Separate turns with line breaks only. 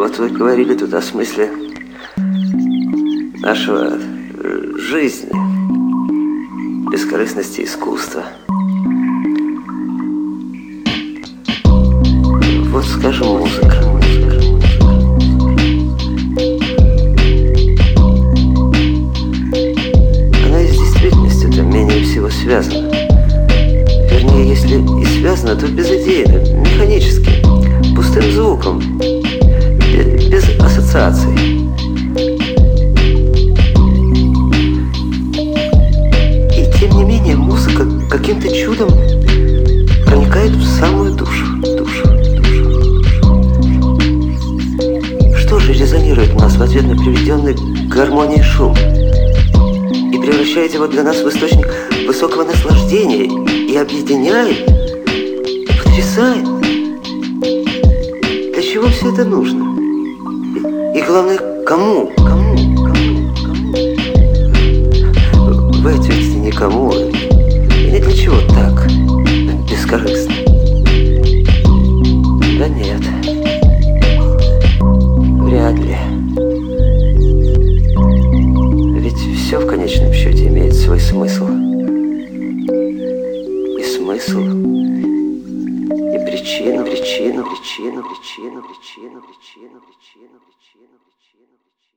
Вот вы говорили тут о смысле нашего э, жизни, бескорыстности искусства. Вот, скажем, музыка. Она из действительности-то менее всего связана. Вернее, если и связана, то безыдейно, механически, пустым звуком, ассоциаций. И тем не менее музыка каким-то чудом проникает в самую душу, душу, душу. Что же резонирует у нас в ответ на приведенный гармонии шум? И превращает его для нас в источник высокого наслаждения и объединяет, потрясает. Для чего все это нужно? И, главное, кому? Кому? Кому? Кому? Вы ответите никому. И для чего так, бескорыстно. Да нет. Вряд ли. Ведь все в конечном счете имеет свой смысл. И смысл, Britino, Britino, Britino, Britino, Britino, Britino, Britino, Britino, Britino.